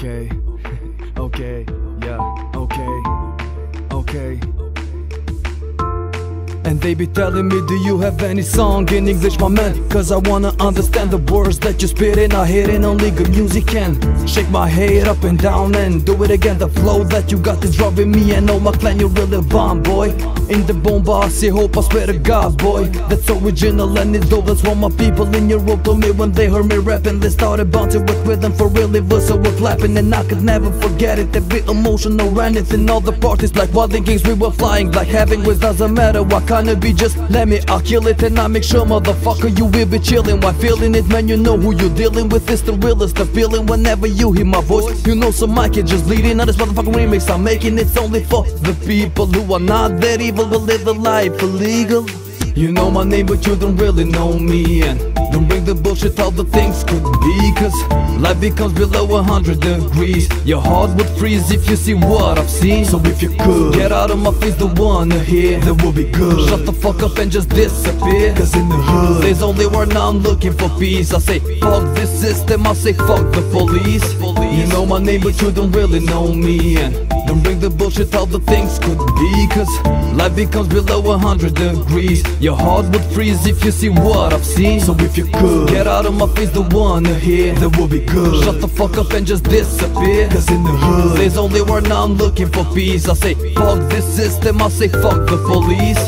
Okay, okay, yeah, okay, okay. And they be telling me, do you have any song in English, my man? Cause I wanna understand the words that you spit in. I hit it only good music can shake my head up and down and do it again. The flow that you got is driving me and all my clan, you really bomb, boy. In the bomba, I say hope, I swear to God, boy. That's original and it's dope. That's what my people in Europe told me when they heard me rapping. They started bouncing with rhythm for real. It was so we're clapping and I could never forget it. Bit emotional anything. All the parties like wild games we were flying like having with doesn't matter what kind of be just let me I'll kill it. And I make sure motherfucker you will be chilling. While feeling it man you know who you dealing with. It's the realest the feeling. Whenever you hear my voice you know some mic can just bleeding. On this motherfucking remix I'm making it's only for the people who are not that evil will live the life illegal you know my name but you don't really know me and don't bring the bullshit all the things could be Cause life becomes below 100 degrees. Your heart would freeze if you see what I've seen. So if you could Get out of my face the one hear That would be good. Shut the fuck up and just disappear. Cause in the hood There's only one I'm looking for peace. I say fuck this system I say fuck the police. You know my name but you don't really know me And don't bring the bullshit all the things could be Cause life becomes below 100 degrees. Your heart would freeze if you see what I've seen. So if you could Get out of my face the one to hear. That would be good. Shut the fuck up and just disappear. Cause in the hood. There's only one now I'm looking for peace. I say fuck this system I say fuck the police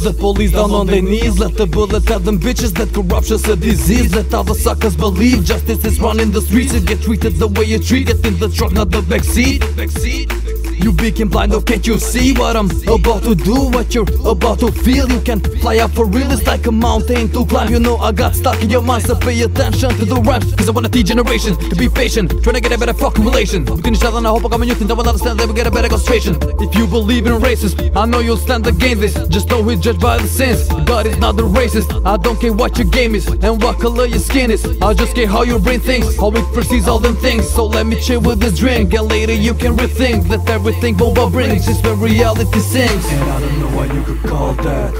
The police down on their knees Let the bullet tell them bitches that corruption's a disease. Let all the suckers believe justice is running the streets You get treated the way you treat it. In the truck, not the Backseat you big and blind, oh can't you see what I'm about to do? What you're about to feel? You can fly up for real, it's like a mountain to climb. You know I got stuck in your mind, so pay attention to the rhymes. Cause I wanna teach generations to be patient Trying to get a better fucking relation. Between each other and I hope I come and you think I will understand That we get a better concentration If you believe in races, I know you'll stand against this. Just know we judge by the sins God is not the racist. I don't care what your game is And what color your skin is. I just care how your brain thinks How it perceives all them things. So let me chill with this drink And later you can rethink That everything Bomba brings is when reality sinks. And I don't know why you could call that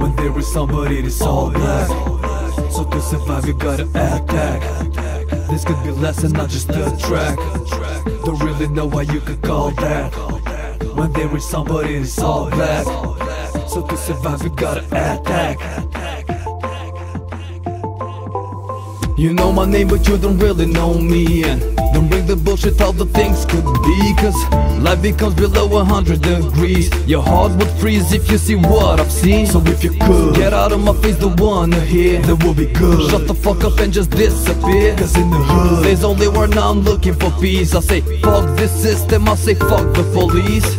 When there is somebody that's all black. So to survive you gotta attack This could be less and not just a track. Don't really know why you could call that When there is somebody that's all black. So to survive you gotta attack You know my name but you don't really know me And don't bring the bullshit all the things could be Cause life becomes below 100 degrees. Your heart would freeze if you see what I've seen. So if you could Get out of my face the one to hear That would be good. Shut the fuck up and just disappear. Cause in the hood There's only one I'm looking for peace. I say fuck this system I say fuck the police